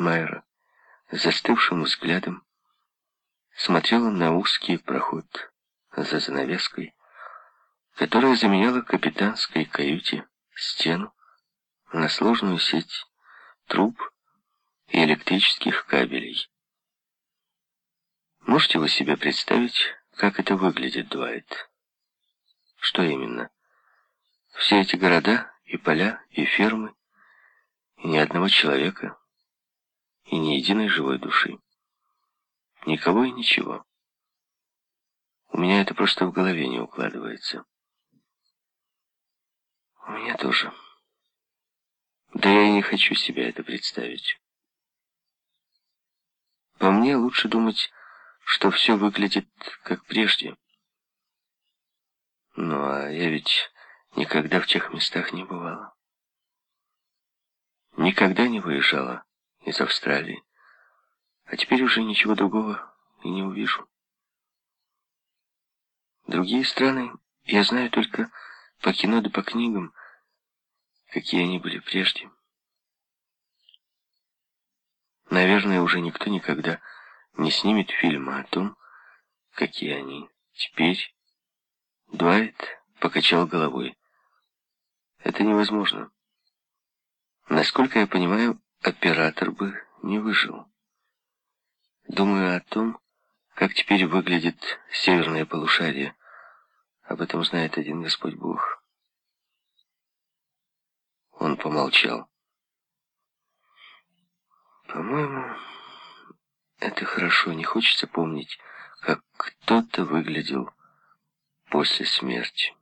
Майра застывшим взглядом смотрела на узкий проход за занавеской, которая заменяла капитанской каюте стену на сложную сеть труб и электрических кабелей. Можете вы себе представить, как это выглядит, Дуайт? Что именно? Все эти города и поля, и фермы, и ни одного человека, и ни единой живой души. Никого и ничего. У меня это просто в голове не укладывается. У меня тоже. Да я и не хочу себе это представить. По мне лучше думать, что все выглядит как прежде. Ну, а я ведь никогда в тех местах не бывала. Никогда не выезжала из Австралии. А теперь уже ничего другого и не увижу. Другие страны я знаю только по кино да по книгам, какие они были прежде. Наверное, уже никто никогда не снимет фильма о том, какие они теперь. Дуайт покачал головой. Это невозможно. Насколько я понимаю, оператор бы не выжил. Думаю о том, как теперь выглядит северное полушарие. Об этом знает один Господь Бог. Он помолчал. По-моему, это хорошо. Не хочется помнить, как кто-то выглядел после смерти.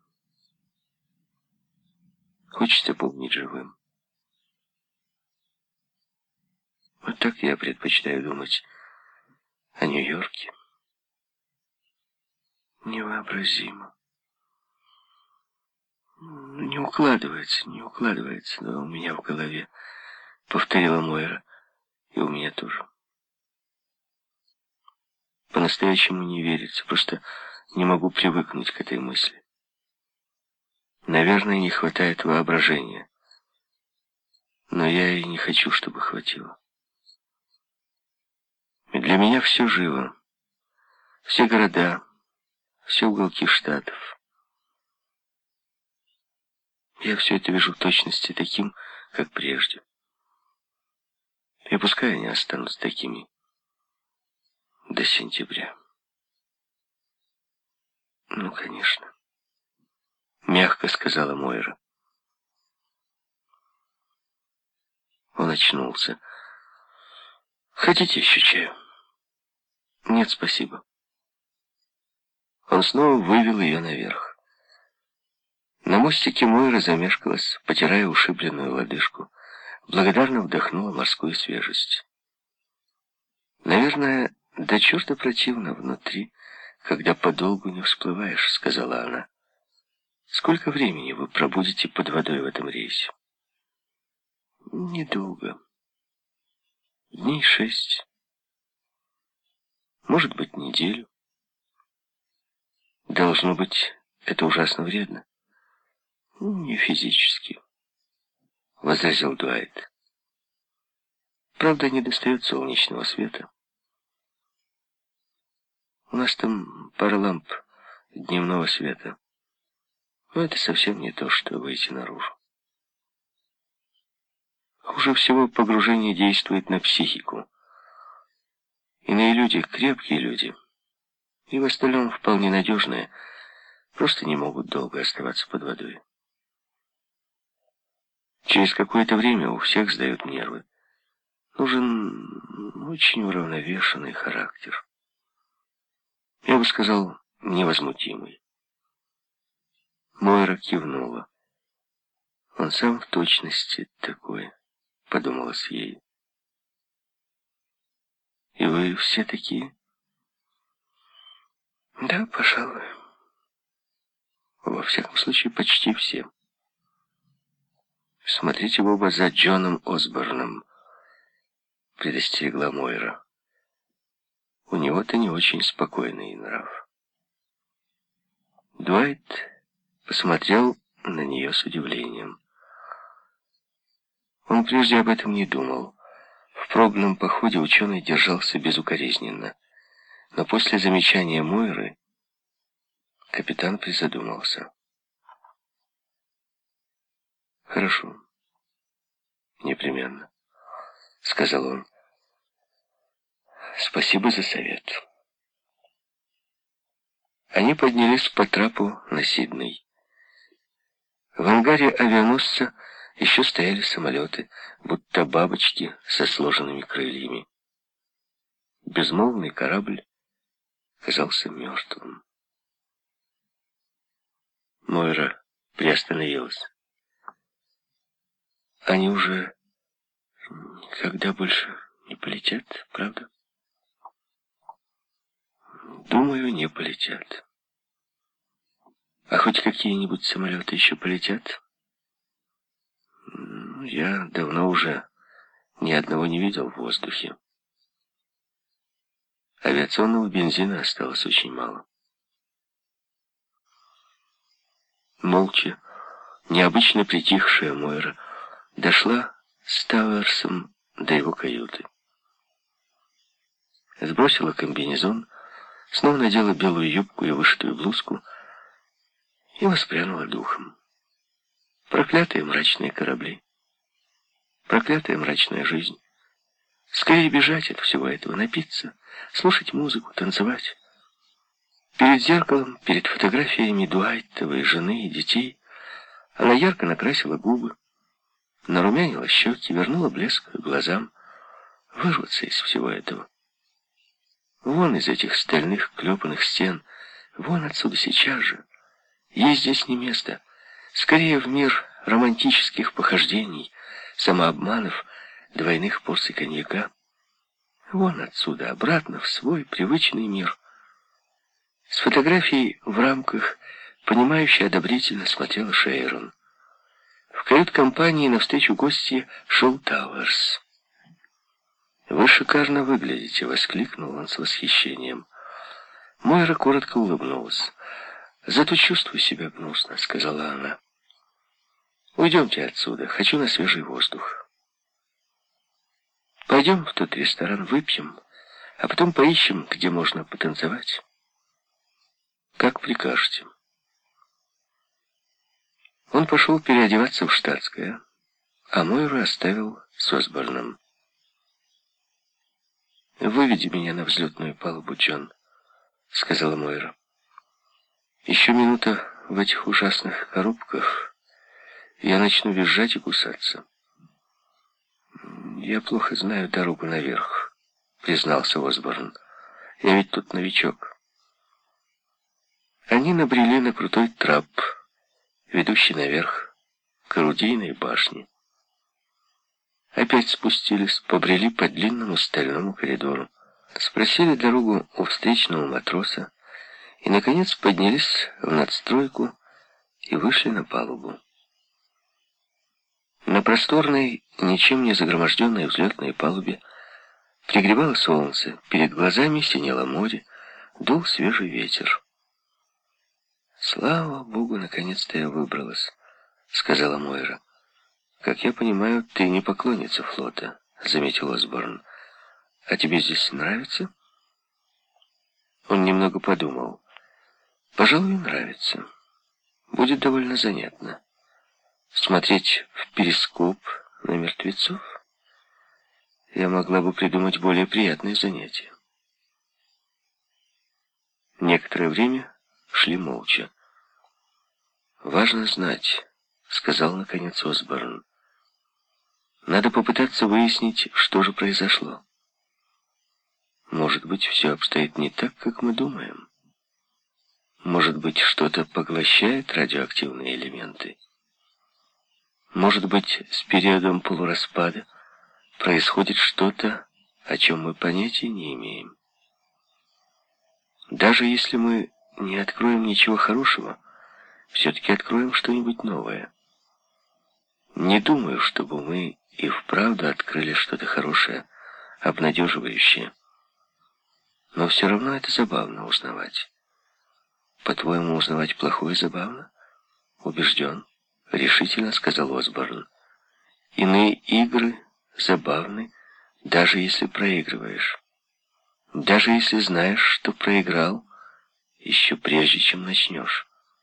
Хочется помнить живым. Вот так я предпочитаю думать о Нью-Йорке. Невообразимо. Не укладывается, не укладывается, но у меня в голове, повторила Мойра, и у меня тоже. По-настоящему не верится, просто не могу привыкнуть к этой мысли. Наверное, не хватает воображения. Но я и не хочу, чтобы хватило. Для меня все живо. Все города, все уголки штатов. Я все это вижу в точности таким, как прежде. И пускай они останутся такими до сентября. Ну, конечно. Мягко сказала Мойра. Он очнулся. Хотите еще чаю? Нет, спасибо. Он снова вывел ее наверх. На мостике Мойра замешкалась, потирая ушибленную лодыжку. Благодарно вдохнула морскую свежесть. Наверное, до черта противно внутри, когда подолгу не всплываешь, сказала она. Сколько времени вы пробудете под водой в этом рейсе? Недолго. Дней шесть. Может быть, неделю. Должно быть, это ужасно вредно. Не физически, возразил Дуайт. Правда, не достает солнечного света. У нас там пара ламп дневного света. Но это совсем не то, что выйти наружу. Хуже всего погружение действует на психику. Иные люди, крепкие люди, и в остальном вполне надежные, просто не могут долго оставаться под водой. Через какое-то время у всех сдают нервы. Нужен очень уравновешенный характер. Я бы сказал, невозмутимый. Мойра кивнула. Он сам в точности такой подумалось ей. И вы все такие? Да, пожалуй. Во всяком случае, почти все. Смотрите в оба за Джоном Осборном, предостерегла Мойра. У него-то не очень спокойный нрав. Дуайт посмотрел на нее с удивлением. Он прежде об этом не думал. В пробном походе ученый держался безукоризненно. Но после замечания Мойры капитан призадумался. «Хорошо. Непременно», — сказал он. «Спасибо за совет». Они поднялись по трапу на Сидней. В ангаре авианосца еще стояли самолеты, будто бабочки со сложенными крыльями. Безмолвный корабль казался мертвым. Мойра приостановилась. Они уже никогда больше не полетят, правда? Думаю, не полетят. А хоть какие-нибудь самолеты еще полетят? Я давно уже ни одного не видел в воздухе. Авиационного бензина осталось очень мало. Молча, необычно притихшая Мойра дошла с Тауэрсом до его каюты. Сбросила комбинезон, снова надела белую юбку и вышитую блузку и воспрянула духом. Проклятые мрачные корабли. Проклятая мрачная жизнь. Скорее бежать от всего этого, напиться, слушать музыку, танцевать. Перед зеркалом, перед фотографиями Дуайтовой жены и детей она ярко накрасила губы, нарумянила щеки, вернула блеск глазам, вырваться из всего этого. Вон из этих стальных клепанных стен, вон отсюда сейчас же. Ей здесь не место. Скорее в мир романтических похождений, самообманов, двойных порций коньяка. Вон отсюда, обратно, в свой привычный мир. С фотографией в рамках, понимающе одобрительно смотрела Шейрон. В кают-компании навстречу гости шел Тауэрс. «Вы шикарно выглядите!» — воскликнул он с восхищением. Мойра коротко улыбнулась. «Зато чувствую себя гнусно», — сказала она. «Уйдемте отсюда. Хочу на свежий воздух. Пойдем в тот ресторан, выпьем, а потом поищем, где можно потанцевать. Как прикажете». Он пошел переодеваться в штатское, а Мойру оставил с Осборном. «Выведи меня на взлетную палубу, Джон», — сказала Мойра. «Еще минута в этих ужасных коробках, я начну визжать и кусаться». «Я плохо знаю дорогу наверх», — признался Осборн. «Я ведь тут новичок». Они набрели на крутой трап, ведущий наверх, к орудийной башне. Опять спустились, побрели по длинному стальному коридору. Спросили дорогу у встречного матроса и, наконец, поднялись в надстройку и вышли на палубу. На просторной, ничем не загроможденной взлетной палубе пригревало солнце, перед глазами синело море, дул свежий ветер. «Слава Богу, наконец-то я выбралась», — сказала Мойра. «Как я понимаю, ты не поклонница флота», — заметил Осборн. «А тебе здесь нравится?» Он немного подумал. «Пожалуй, нравится. Будет довольно занятно. Смотреть в перископ на мертвецов? Я могла бы придумать более приятные занятия». Некоторое время шли молча. «Важно знать», — сказал наконец Осборн. «Надо попытаться выяснить, что же произошло. Может быть, все обстоит не так, как мы думаем. Может быть, что-то поглощает радиоактивные элементы. Может быть, с периодом полураспада происходит что-то, о чем мы понятия не имеем. Даже если мы не откроем ничего хорошего, все-таки откроем что-нибудь новое. Не думаю, чтобы мы и вправду открыли что-то хорошее, обнадеживающее. Но все равно это забавно узнавать. По-твоему, узнавать плохое забавно? Убежден, решительно сказал Осборн. Иные игры забавны даже если проигрываешь. Даже если знаешь, что проиграл, еще прежде чем начнешь.